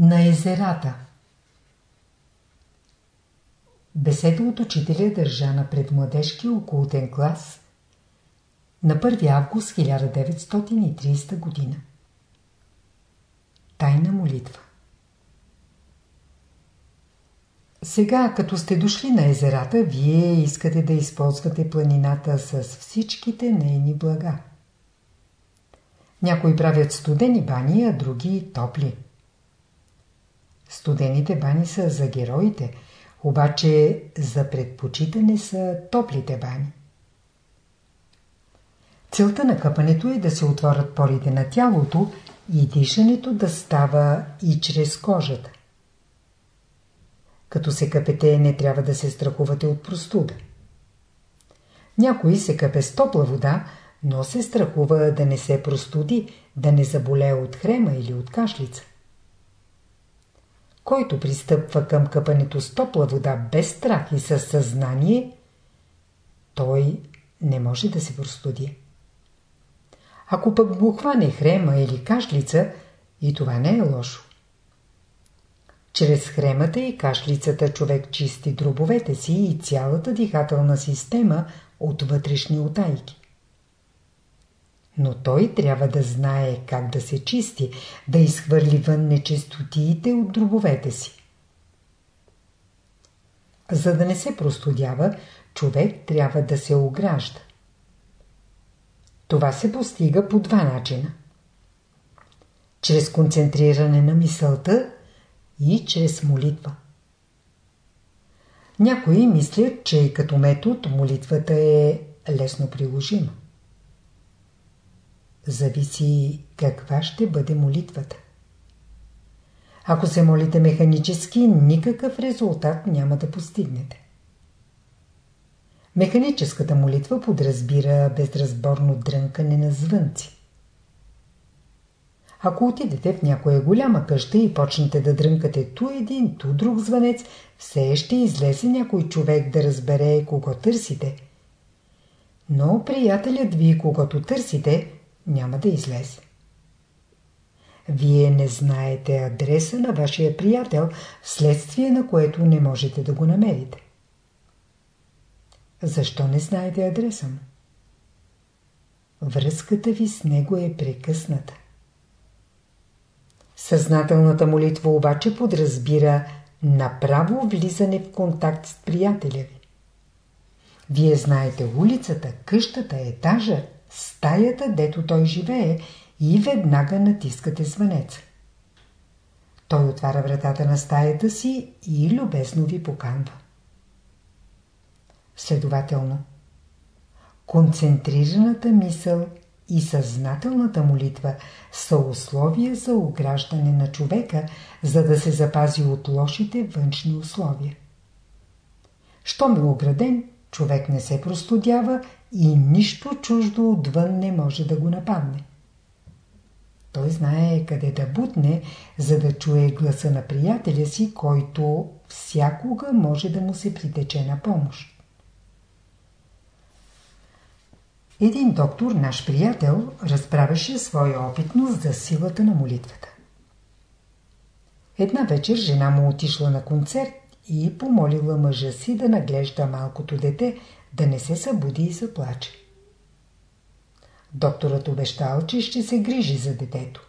На езерата Беседа от учителя държа на предмладежки окултен клас на 1 август 1930 година. Тайна молитва Сега, като сте дошли на езерата, вие искате да използвате планината с всичките нейни блага. Някои правят студени бани, а други топли. Студените бани са за героите, обаче за предпочитане са топлите бани. Целта на къпането е да се отворят порите на тялото и дишането да става и чрез кожата. Като се къпете, не трябва да се страхувате от простуда. Някой се къпе с топла вода, но се страхува да не се простуди, да не заболее от хрема или от кашлица. Който пристъпва към къпането с топла вода без страх и със съзнание, той не може да се простуди. Ако пък го хване хрема или кашлица, и това не е лошо. Чрез хремата и кашлицата човек чисти дробовете си и цялата дихателна система от вътрешни утайки. Но той трябва да знае как да се чисти, да изхвърли вън нечистотиите от дробовете си. За да не се простудява, човек трябва да се огражда. Това се постига по два начина. Чрез концентриране на мисълта и чрез молитва. Някои мислят, че като метод молитвата е лесно приложима. Зависи каква ще бъде молитвата. Ако се молите механически, никакъв резултат няма да постигнете. Механическата молитва подразбира безразборно дрънкане на звънци. Ако отидете в някоя голяма къща и почнете да дрънкате ту един, ту друг звънец, все ще излезе някой човек да разбере кого търсите. Но приятелят ви, когато търсите, няма да излезе. Вие не знаете адреса на вашия приятел, вследствие на което не можете да го намерите. Защо не знаете адреса му? Връзката ви с него е прекъсната. Съзнателната молитва обаче подразбира направо влизане в контакт с приятеля ви. Вие знаете улицата, къщата, етажа, стаята, дето той живее и веднага натискате звънеца. Той отваря вратата на стаята си и любезно ви поканва. Следователно, концентрираната мисъл и съзнателната молитва са условия за ограждане на човека, за да се запази от лошите външни условия. Щом е ограден, човек не се простудява и нищо чуждо отвън не може да го нападне. Той знае къде да бутне, за да чуе гласа на приятеля си, който всякога може да му се притече на помощ. Един доктор, наш приятел, разправяше своя опитност за силата на молитвата. Една вечер жена му отишла на концерт и помолила мъжа си да наглежда малкото дете, да не се събуди и заплаче. Докторът обещал, че ще се грижи за детето.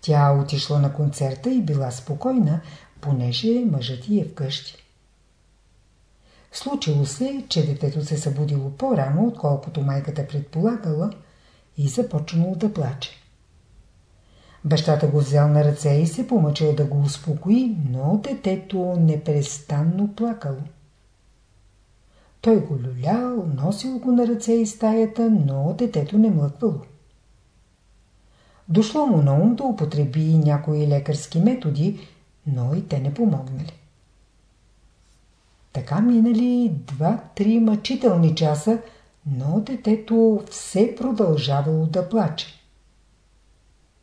Тя отишла на концерта и била спокойна, понеже мъжът й е вкъщи. Случило се, че детето се събудило по-рано, отколкото майката предполагала и започнало да плаче. Бащата го взел на ръце и се помъчил да го успокои, но детето непрестанно плакало. Той го люлял, носил го на ръце и стаята, но детето не млъквало. Дошло му на ум да употреби някои лекарски методи, но и те не помогнали. Така минали два-три мъчителни часа, но детето все продължавало да плаче.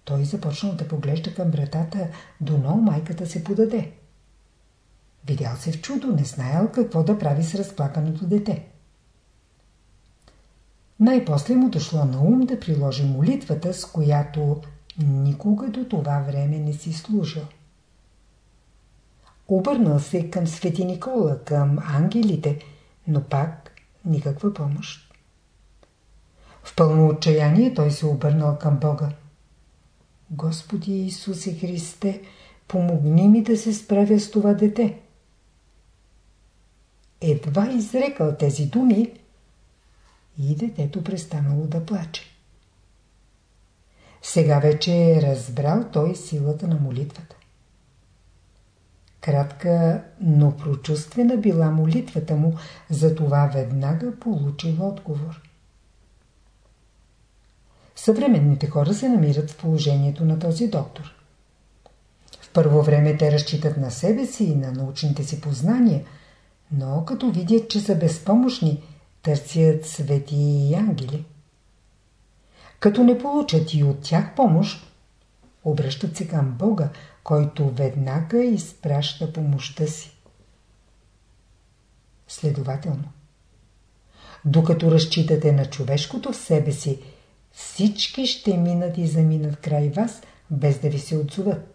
Той започнал да поглежда към братата, доно майката се подаде. Видял се в чудо, не знаел какво да прави с разплаканото дете. Най-после му дошло на ум да приложи молитвата, с която никога до това време не си служил. Обърнал се към Свети Никола, към ангелите, но пак никаква помощ. В пълно отчаяние той се обърнал към Бога. Господи Исусе Христе, помогни ми да се справя с това дете. Едва изрекал тези думи и детето престанало да плаче. Сега вече е разбрал той силата на молитвата. Кратка, но прочувствена била молитвата му, затова веднага получил отговор. Съвременните хора се намират в положението на този доктор. В първо време те разчитат на себе си и на научните си познания, но като видят, че са безпомощни, търсят свети и ангели. Като не получат и от тях помощ, обръщат се към Бога, който веднага изпраща помощта си. Следователно, докато разчитате на човешкото в себе си, всички ще минат и заминат край вас, без да ви се отзоват.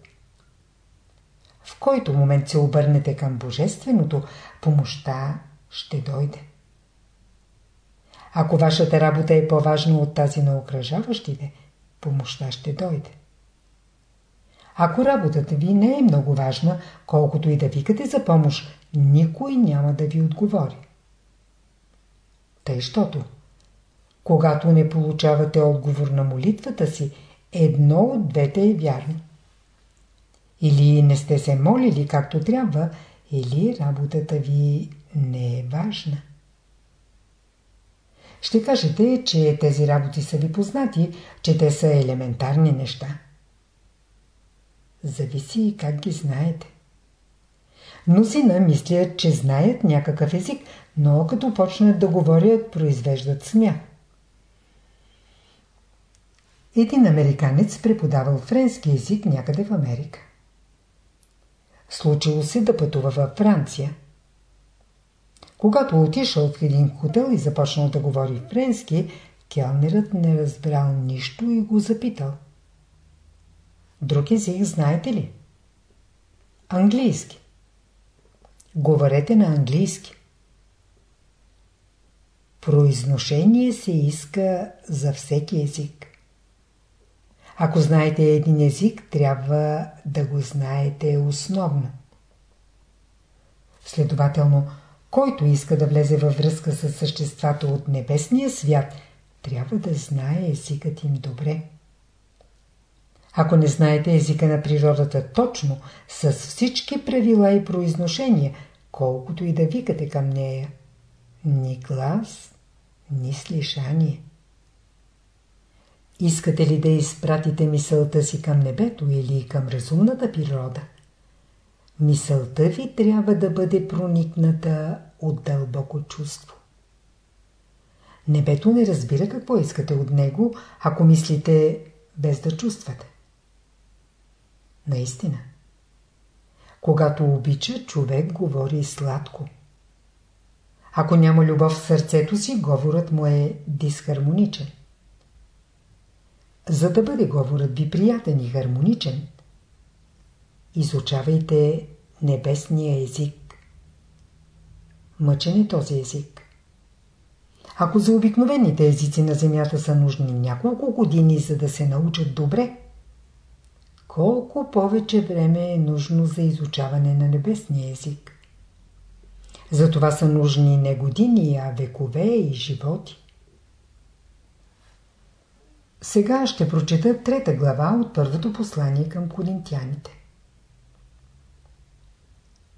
В който момент се обърнете към Божественото, помощта ще дойде. Ако вашата работа е по-важна от тази на окръжаващите, помощта ще дойде. Ако работата ви не е много важна, колкото и да викате за помощ, никой няма да ви отговори. Тъй, щото, когато не получавате отговор на молитвата си, едно от двете е вярно. Или не сте се молили както трябва, или работата ви не е важна. Ще кажете, че тези работи са ви познати, че те са елементарни неща. Зависи как ги знаете. Мнозина мислят, че знаят някакъв език, но като почнат да говорят, произвеждат смях. Един американец преподавал френски език някъде в Америка. Случило се да пътува във Франция. Когато отишъл в един хотел и започнал да говори френски, келнерът не разбрал нищо и го запитал. Друг език знаете ли? Английски. Говорете на английски. Произношение се иска за всеки език. Ако знаете един език, трябва да го знаете основно. Следователно, който иска да влезе във връзка с съществата от небесния свят, трябва да знае езикът им добре. Ако не знаете езика на природата точно, с всички правила и произношения, колкото и да викате към нея, ни глас, ни слишание. Искате ли да изпратите мисълта си към небето или към разумната природа? Мисълта ви трябва да бъде проникната от дълбоко чувство. Небето не разбира какво искате от него, ако мислите без да чувствате. Наистина. Когато обича, човек говори сладко. Ако няма любов в сърцето си, говорът му е дисхармоничен. За да бъде говорът ви приятен и хармоничен, изучавайте небесния език. Мъчен е този език. Ако за обикновените езици на Земята са нужни няколко години, за да се научат добре, колко повече време е нужно за изучаване на небесния език. За това са нужни не години, а векове и животи. Сега ще прочета трета глава от първото послание към коринтияните.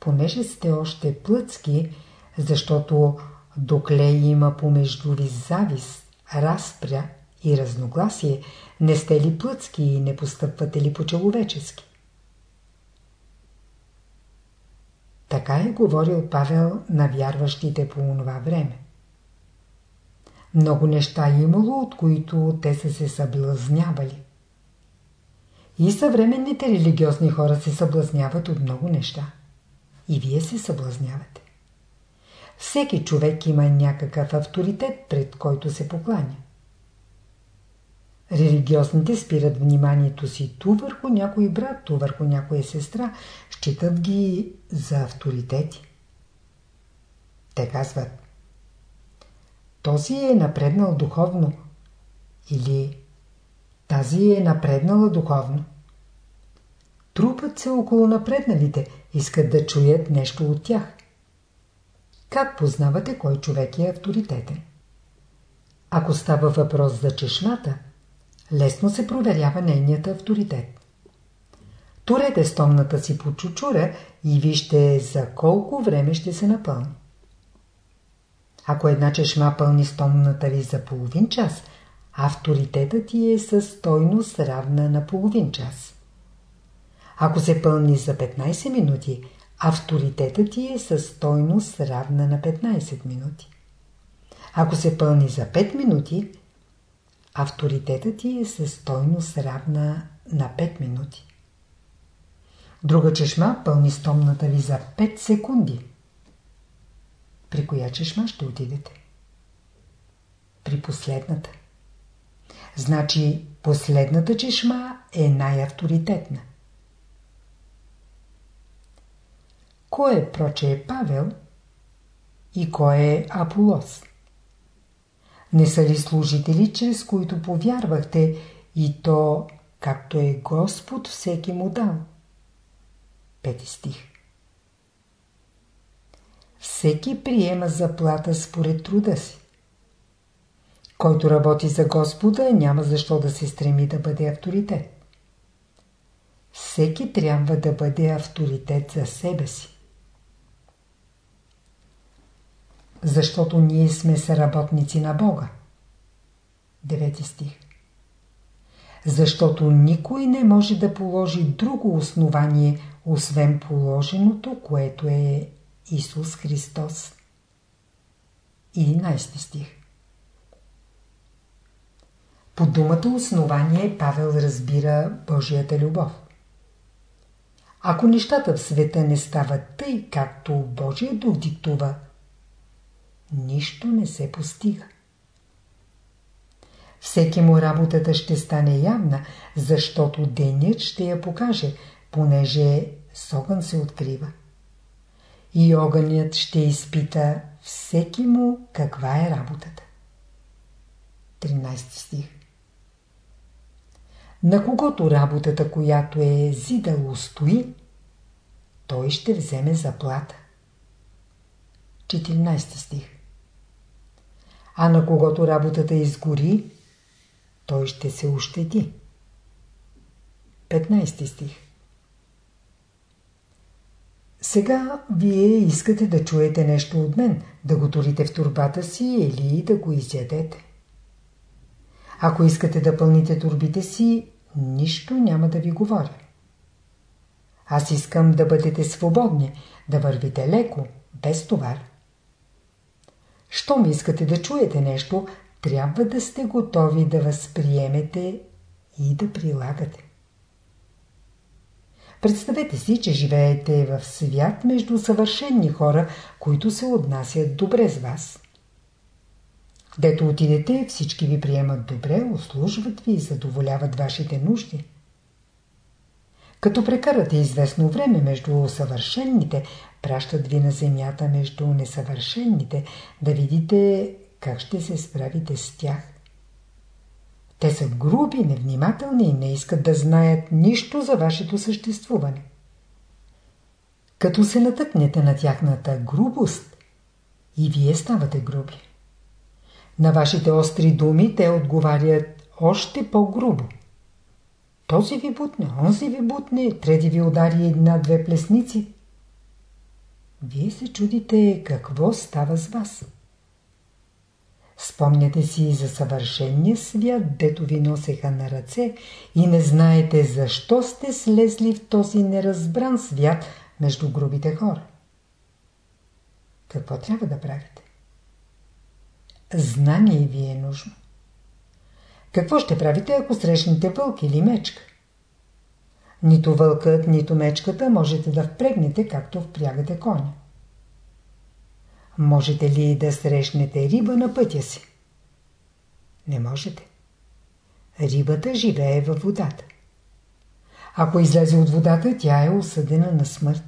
Понеже сте още плъцки, защото докле има помежду ви завис, разпря и разногласие, не сте ли плъцки и не постъпвате ли по-человечески? Така е говорил Павел на вярващите по онова време. Много неща имало, от които те са се съблазнявали. И съвременните религиозни хора се съблазняват от много неща. И вие се съблазнявате. Всеки човек има някакъв авторитет, пред който се покланя. Религиозните спират вниманието си ту върху някой брат, ту върху някоя сестра, считат ги за авторитети. Те казват Този е напреднал духовно или тази е напреднала духовно. Трупът се около напредналите, искат да чуят нещо от тях. Как познавате кой човек е авторитетен? Ако става въпрос за чешмата, лесно се проверява нейният авторитет. Турете стомната си по чучура и вижте за колко време ще се напълни. Ако една чешма пълни стомната ви за половин час, авторитетът ти е със стойност равна на половин час. Ако се пълни за 15 минути, авторитетът ти е със стойност равна на 15 минути. Ако се пълни за 5 минути, авторитетът ти е със стойност равна на 5 минути. Друга чешма пълни стомната ви за 5 секунди. При коя чешма ще отидете? При последната. Значи последната чешма е най-авторитетна. Кой е проче Павел и кой е Аполос? Не са ли служители, чрез които повярвахте и то, както е Господ всеки му дал? Пети стих Всеки приема заплата според труда си. Който работи за Господа, няма защо да се стреми да бъде авторитет. Всеки трябва да бъде авторитет за себе си. Защото ние сме съработници на Бога. Девети стих. Защото никой не може да положи друго основание, освен положеното, което е Исус Христос. 11 стих. По думата основание Павел разбира Божията любов. Ако нещата в света не стават тъй, както Божия дух диктува, нищо не се постига. Всеки му работата ще стане явна, защото денят ще я покаже, понеже с огън се открива. И огънят ще изпита всеки му каква е работата. 13 стих на когото работата, която е зидало стои, той ще вземе заплата. 14 стих А на когото работата изгори, той ще се ощети. 15 стих Сега вие искате да чуете нещо от мен, да го турите в турбата си или да го изядете. Ако искате да пълните турбите си, нищо няма да ви говоря. Аз искам да бъдете свободни, да вървите леко, без товар. Щом искате да чуете нещо, трябва да сте готови да възприемете и да прилагате. Представете си, че живеете в свят между съвършенни хора, които се отнасят добре с вас. Дето отидете, всички ви приемат добре, услужват ви и задоволяват вашите нужди. Като прекарате известно време между съвършенните, пращат ви на земята между несъвършенните, да видите как ще се справите с тях. Те са груби, невнимателни и не искат да знаят нищо за вашето съществуване. Като се натъкнете на тяхната грубост, и вие ставате груби. На вашите остри думи те отговарят още по-грубо. Този ви бутне, онзи ви бутне, трети ви удари една-две плесници. Вие се чудите какво става с вас. Спомняте си за съвършения свят, дето ви носеха на ръце и не знаете защо сте слезли в този неразбран свят между грубите хора. Какво трябва да правите? Знание ви е нужно. Какво ще правите, ако срещнете вълк или мечка? Нито вълкът, нито мечката можете да впрегнете, както впрягате коня. Можете ли да срещнете риба на пътя си? Не можете. Рибата живее във водата. Ако излезе от водата, тя е осъдена на смърт.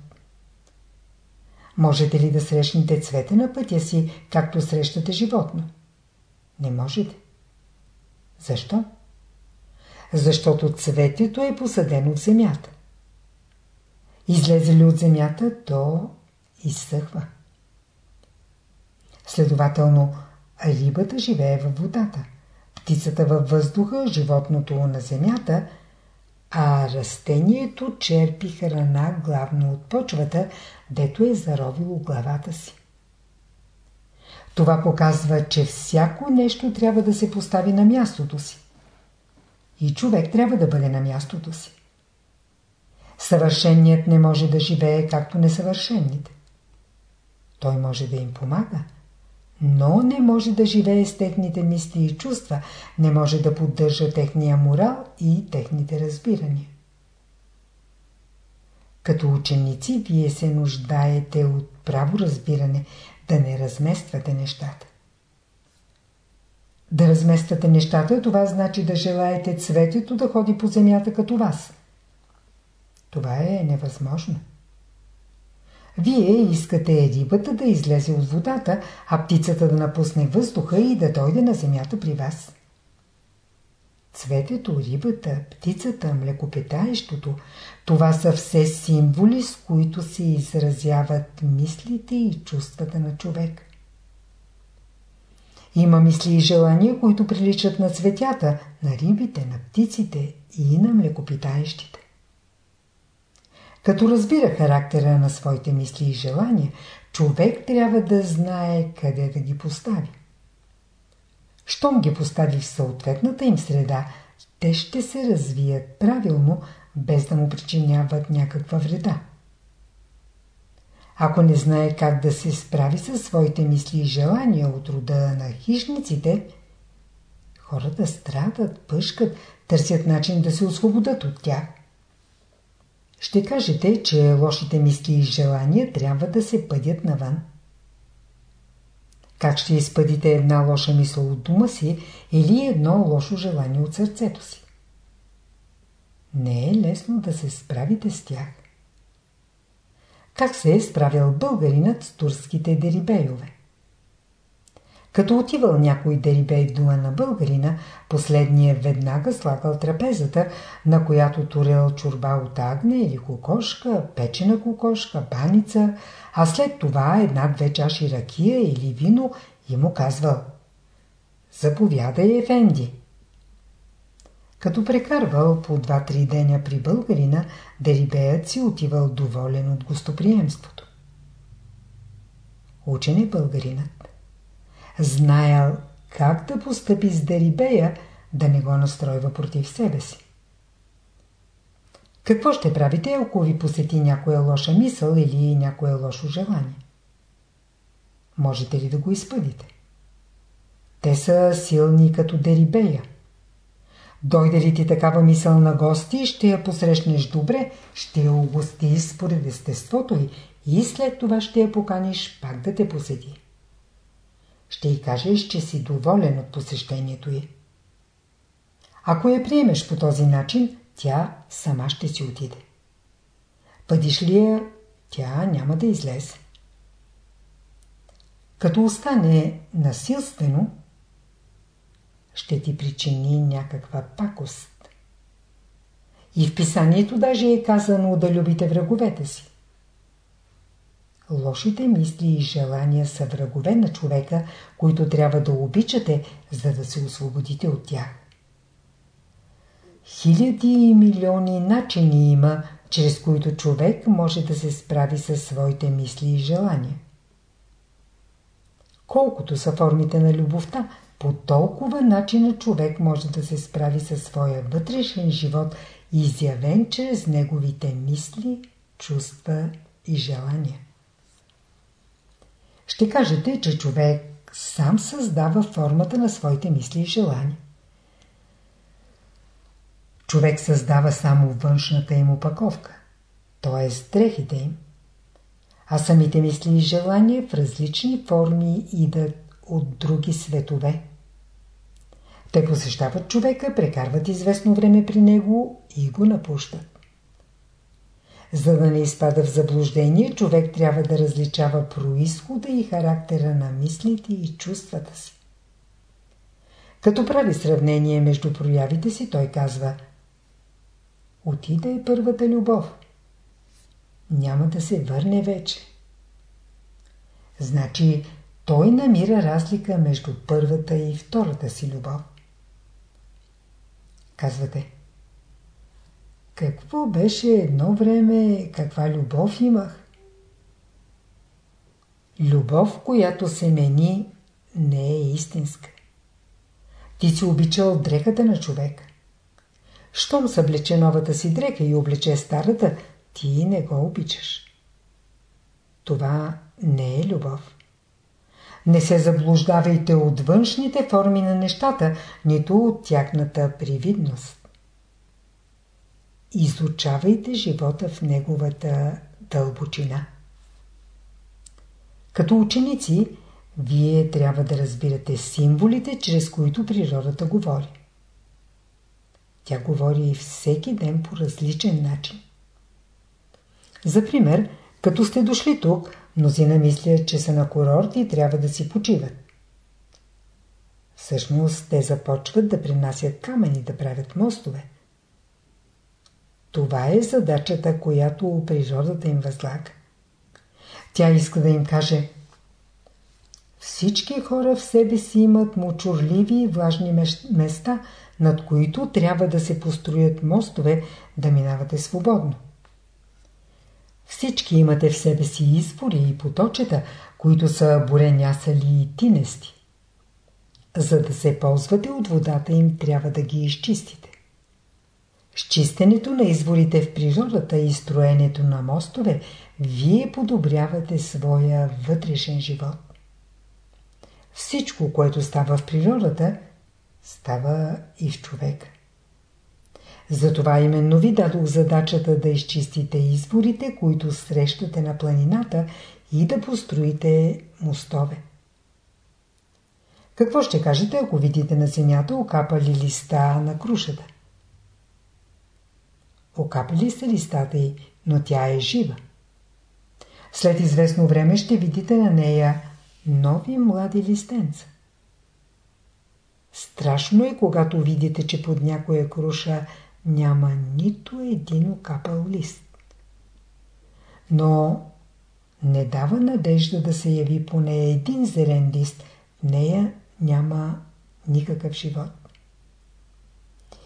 Можете ли да срещнете цвете на пътя си, както срещате животно? Не можете. Защо? Защото цветето е посадено в земята. Излезе ли от земята, то изсъхва. Следователно, рибата живее във водата, птицата във въздуха, животното на земята, а растението черпи храна главно от почвата, дето е заровило главата си. Това показва, че всяко нещо трябва да се постави на мястото си. И човек трябва да бъде на мястото си. Съвършенният не може да живее както несъвършенните. Той може да им помага, но не може да живее с техните мисли и чувства, не може да поддържа техния морал и техните разбирания. Като ученици, вие се нуждаете от право разбиране, да не размествате нещата. Да размествате нещата, това значи да желаете цветето да ходи по земята като вас. Това е невъзможно. Вие искате рибата да излезе от водата, а птицата да напусне въздуха и да дойде на земята при вас. Цветето, рибата, птицата, млекопитаещото – това са все символи, с които се изразяват мислите и чувствата на човек. Има мисли и желания, които приличат на цветята, на рибите, на птиците и на млекопитаещите. Като разбира характера на своите мисли и желания, човек трябва да знае къде да ги постави. Щом ги постави в съответната им среда, те ще се развият правилно, без да му причиняват някаква вреда. Ако не знае как да се справи със своите мисли и желания от рода на хищниците, хората страдат, пъшкат, търсят начин да се освободят от тях. Ще кажете, че лошите мисли и желания трябва да се пъдят навън. Как ще изпъдите една лоша мисъл от дума си или едно лошо желание от сърцето си? Не е лесно да се справите с тях. Как се е справил българинът с турските дерибейове? Като отивал някой дерибей в дума на българина, последния веднага слагал трапезата, на която турел чурба от агне или кокошка, печена кокошка, баница, а след това една-две чаши ракия или вино и му казвал «Заповядай, Ефенди!» Като прекарвал по два-три деня при българина, дерибеят си отивал доволен от гостоприемството. Учен е българинът знаел как да постъпи с Дерибея, да не го настройва против себе си. Какво ще правите, ако ви посети някоя лоша мисъл или някое лошо желание? Можете ли да го изпъдите? Те са силни като Дерибея. Дойде ли ти такава мисъл на гости, ще я посрещнеш добре, ще я угости според естеството й и след това ще я поканиш пак да те посети ще й кажеш, че си доволен от посещението й. Ако я приемеш по този начин, тя сама ще си отиде. Пъдиш ли я, тя няма да излезе. Като остане насилствено, ще ти причини някаква пакост. И в писанието даже е казано да любите враговете си. Лошите мисли и желания са врагове на човека, които трябва да обичате, за да се освободите от тях. Хиляди и милиони начини има, чрез които човек може да се справи със своите мисли и желания. Колкото са формите на любовта, по толкова начина човек може да се справи със своя вътрешен живот, изявен чрез неговите мисли, чувства и желания. Ще кажете, че човек сам създава формата на своите мисли и желания. Човек създава само външната им опаковка, т.е. дрехите им, а самите мисли и желания в различни форми идат от други светове. Те посещават човека, прекарват известно време при него и го напущат. За да не изпада в заблуждение, човек трябва да различава происхода и характера на мислите и чувствата си. Като прави сравнение между проявите си, той казва Отида е първата любов. Няма да се върне вече. Значи, той намира разлика между първата и втората си любов. Казвате, какво беше едно време, каква любов имах? Любов, която се мени, не е истинска. Ти си обичал дрехата на човек. Щом съблече новата си дрека и облече старата, ти не го обичаш. Това не е любов. Не се заблуждавайте от външните форми на нещата, нито от тяхната привидност. Изучавайте живота в неговата дълбочина. Като ученици, вие трябва да разбирате символите, чрез които природата говори. Тя говори всеки ден по различен начин. За пример, като сте дошли тук, мнозина мислят, че са на курорт и трябва да си почиват. Всъщност те започват да принасят камъни, да правят мостове. Това е задачата, която природата им възлага. Тя иска да им каже Всички хора в себе си имат мочурливи и влажни места, над които трябва да се построят мостове, да минавате свободно. Всички имате в себе си извори и поточета, които са буренясали и тинести. За да се ползвате от водата им, трябва да ги изчистите. С чистенето на изворите в природата и строенето на мостове, вие подобрявате своя вътрешен живот. Всичко, което става в природата, става и в човека. Затова именно ви дадох задачата да изчистите изворите, които срещате на планината и да построите мостове. Какво ще кажете, ако видите на земята окапали листа на крушата? Окапали са листата й, но тя е жива. След известно време ще видите на нея нови млади листенца. Страшно е, когато видите, че под някоя круша няма нито един окапал лист. Но не дава надежда да се яви поне един зелен лист. В нея няма никакъв живот.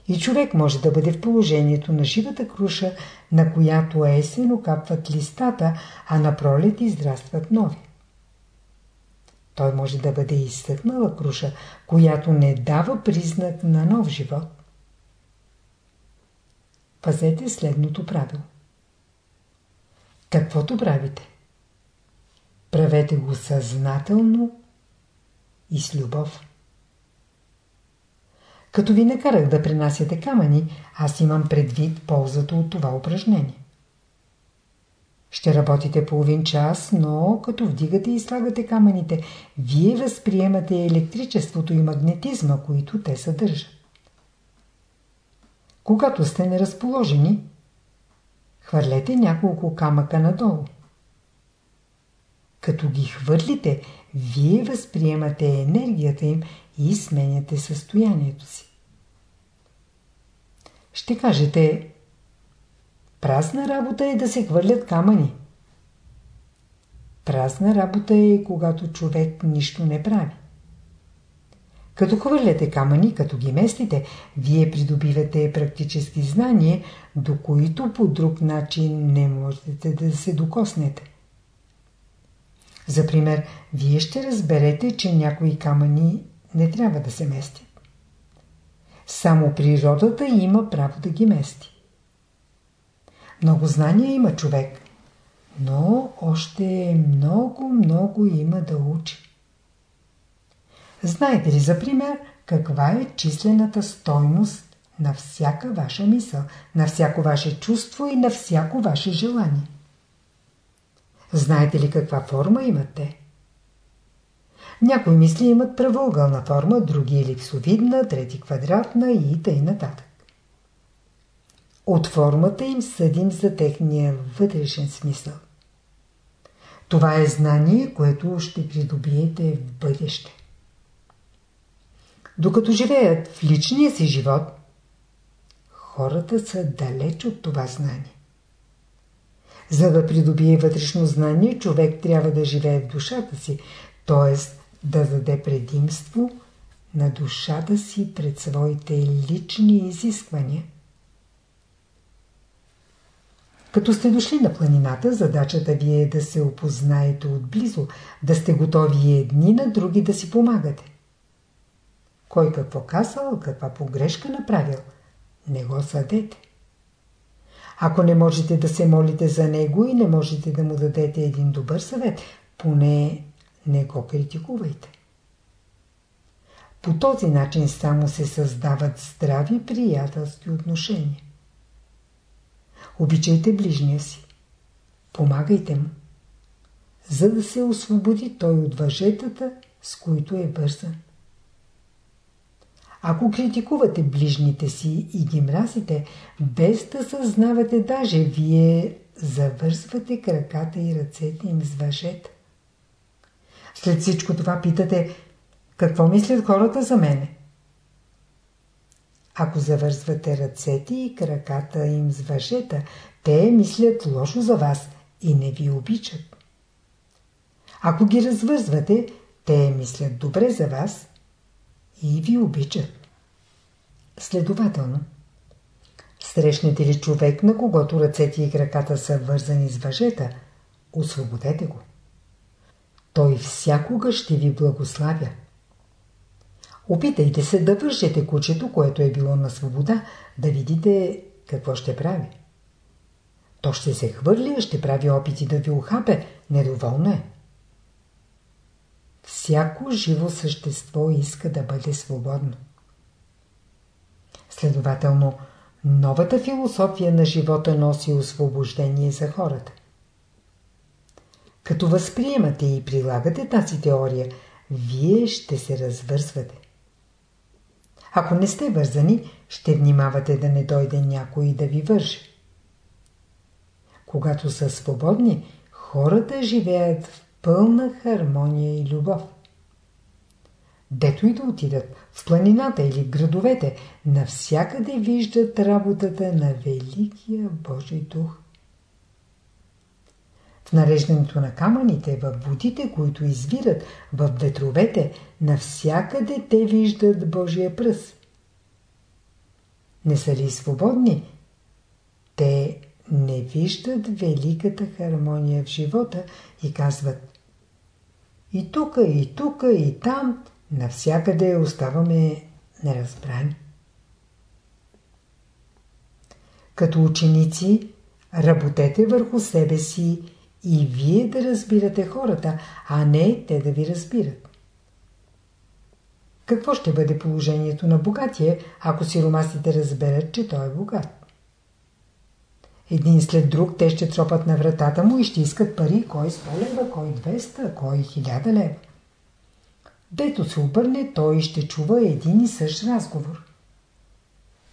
И човек може да бъде в положението на живата круша, на която есен окапват листата, а на пролет израстват нови. Той може да бъде изсъхнала круша, която не дава признак на нов живот. Пазете следното правило. Каквото правите, правете го съзнателно и с любов. Като ви накарах да пренасяте камъни, аз имам предвид ползата от това упражнение. Ще работите половин час, но като вдигате и слагате камъните, вие възприемате електричеството и магнетизма, които те съдържат. Когато сте неразположени, хвърлете няколко камъка надолу. Като ги хвърлите, вие възприемате енергията им и сменяте състоянието си. Ще кажете, празна работа е да се хвърлят камъни. Празна работа е, когато човек нищо не прави. Като хвърляте камъни, като ги местите, вие придобивате практически знание, до които по друг начин не можете да се докоснете. За пример, вие ще разберете, че някои камъни не трябва да се местят. Само природата има право да ги мести. Много знания има човек, но още много, много има да учи. Знаете ли, за пример, каква е числената стойност на всяка ваша мисъл, на всяко ваше чувство и на всяко ваше желание? Знаете ли каква форма имате? Някои мисли имат правоъгълна форма, други елипсовидна, трети квадратна и тъй нататък. От формата им съдим за техния вътрешен смисъл. Това е знание, което ще придобиете в бъдеще. Докато живеят в личния си живот, хората са далеч от това знание. За да придобие вътрешно знание, човек трябва да живее в душата си, т.е. да даде предимство на душата си пред своите лични изисквания. Като сте дошли на планината, задачата ви е да се опознаете отблизо, да сте готови едни на други да си помагате. Кой какво казал, каква погрешка направил, не го съдете. Ако не можете да се молите за него и не можете да му дадете един добър съвет, поне не го критикувайте. По този начин само се създават здрави приятелски отношения. Обичайте ближния си. Помагайте му, за да се освободи той от въжетата, с които е вързан. Ако критикувате ближните си и ги мразите, без да съзнавате даже, вие завързвате краката и ръцете им с въжета. След всичко това питате, какво мислят хората за мене? Ако завързвате ръцете и краката им с въжета, те мислят лошо за вас и не ви обичат. Ако ги развързвате, те мислят добре за вас и ви обичат. Следователно, срещнете ли човек, на когото ръцете и краката са вързани с въжета, освободете го. Той всякога ще ви благославя. Опитайте се да вържете кучето, което е било на свобода, да видите какво ще прави. То ще се хвърли, ще прави опити да ви ухапе. Недоволно е. Всяко живо същество иска да бъде свободно. Следователно, новата философия на живота носи освобождение за хората. Като възприемате и прилагате тази теория, вие ще се развързвате. Ако не сте вързани, ще внимавате да не дойде някой да ви върже. Когато са свободни, хората живеят в пълна хармония и любов. Дето и да отидат, в планината или в градовете, навсякъде виждат работата на Великия Божий Дух. Нареждането на камъните, в водите, които извират, в ветровете, навсякъде те виждат Божия пръст. Не са ли свободни? Те не виждат великата хармония в живота и казват и тука, и тука, и там, навсякъде оставаме неразбрани. Като ученици, работете върху себе си и вие да разбирате хората, а не те да ви разбират. Какво ще бъде положението на богатия, ако сиромасите разберат, че той е богат? Един след друг те ще тропат на вратата му и ще искат пари, кой 100 лева, кой 200, кой 1000 лева. Дето се обърне, той ще чува един и същ разговор.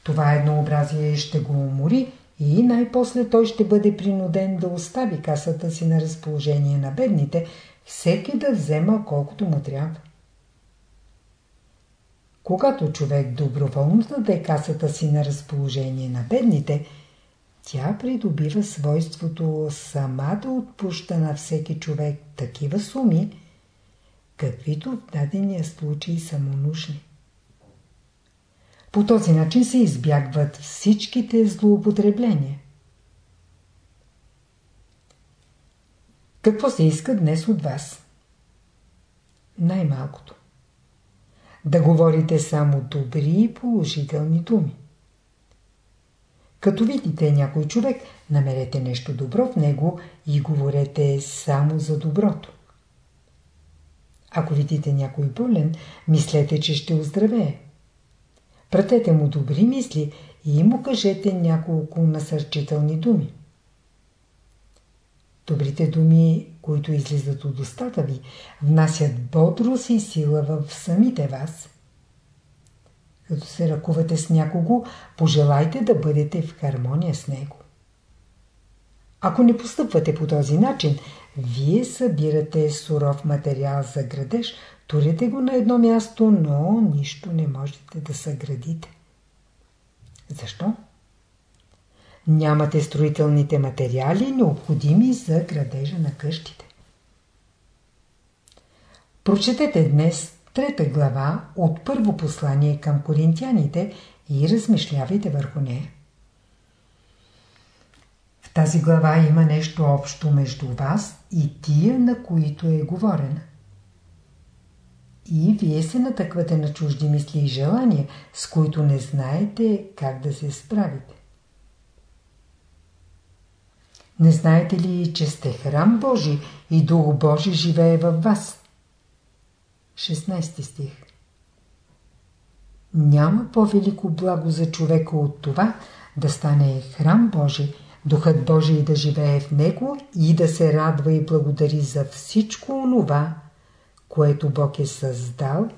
Това еднообразие ще го умори и най-после той ще бъде принуден да остави касата си на разположение на бедните, всеки да взема колкото му трябва. Когато човек доброволно даде касата си на разположение на бедните, тя придобива свойството сама да отпуща на всеки човек такива суми, каквито в дадения случай са му нужни. По този начин се избягват всичките злоупотребления. Какво се иска днес от вас? Най-малкото. Да говорите само добри и положителни думи. Като видите някой човек, намерете нещо добро в него и говорете само за доброто. Ако видите някой болен, мислете, че ще оздравее. Пратете му добри мисли и му кажете няколко насърчителни думи. Добрите думи, които излизат от устата ви, внасят бодрост и сила в самите вас. Като се ръкувате с някого, пожелайте да бъдете в хармония с него. Ако не постъпвате по този начин, вие събирате суров материал за градеж, турите го на едно място, но нищо не можете да съградите. Защо? Нямате строителните материали, необходими за градежа на къщите. Прочетете днес трета глава от първо послание към коринтияните и размишлявайте върху нея. В тази глава има нещо общо между вас и тия, на които е говорена. И вие се натъквате на чужди мисли и желания, с които не знаете как да се справите. Не знаете ли, че сте храм Божий и Дух Божий живее във вас? 16 стих Няма по-велико благо за човека от това да стане храм Божий, Духът Божий да живее в него и да се радва и благодари за всичко онова, което Бог е създал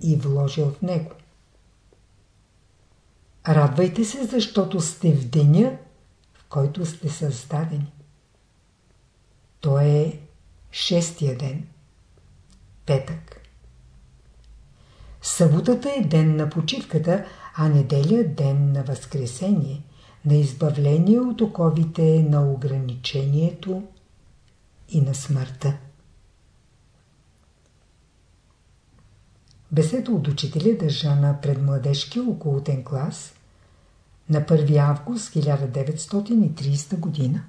и вложил в него. Радвайте се, защото сте в деня, в който сте създадени. То е шестия ден. Петък. Съботата е ден на почивката, а неделя – ден на възкресение, на избавление от оковите на ограничението и на смъртта. Беседа от учителя държана пред младежки околотен клас на 1 август 1930 година.